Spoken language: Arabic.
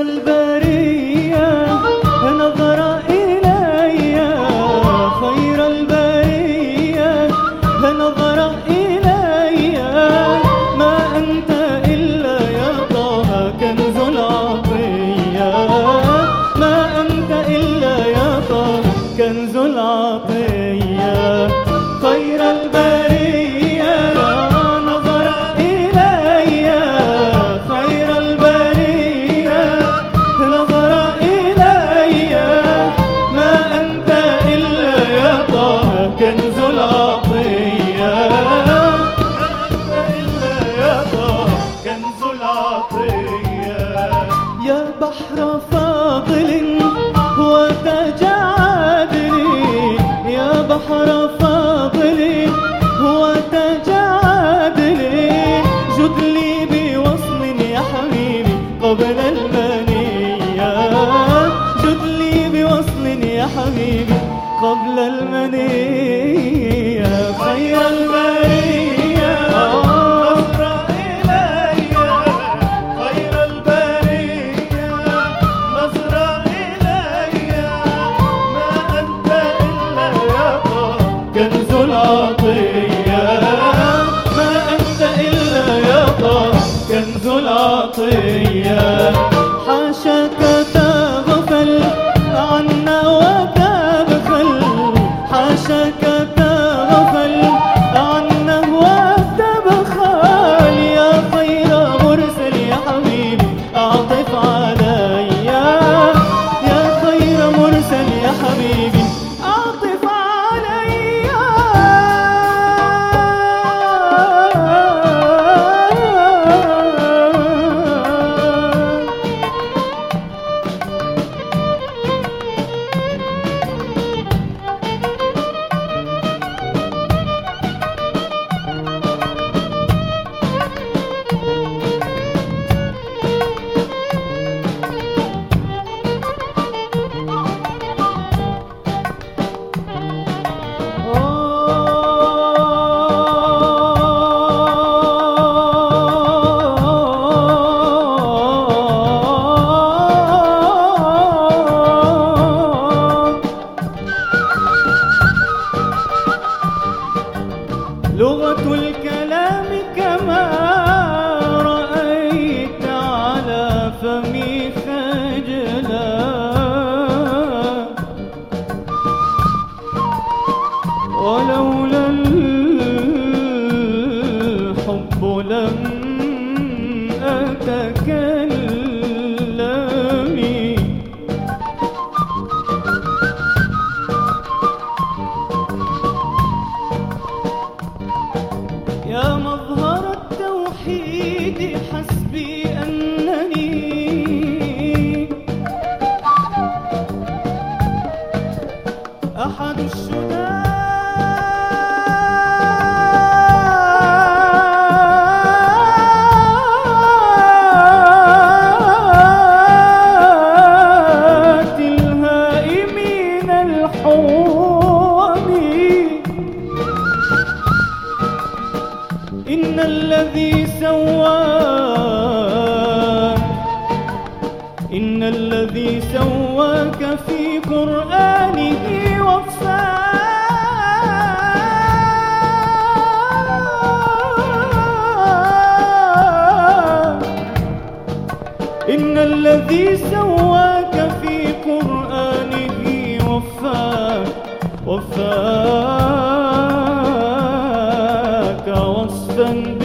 kalbe وتاج عدل يا بحر فاضل وتاج عدل جد لي بوصل يا حبيبي قبل وتبخل حاشاك فمي خجلا. ولولا الحب لم أتكلم. أحد الحوامي. إن الذي سواك إن الذي سواك في قرآنه الذي سواك في قرآنه وفاك وفاك وصفا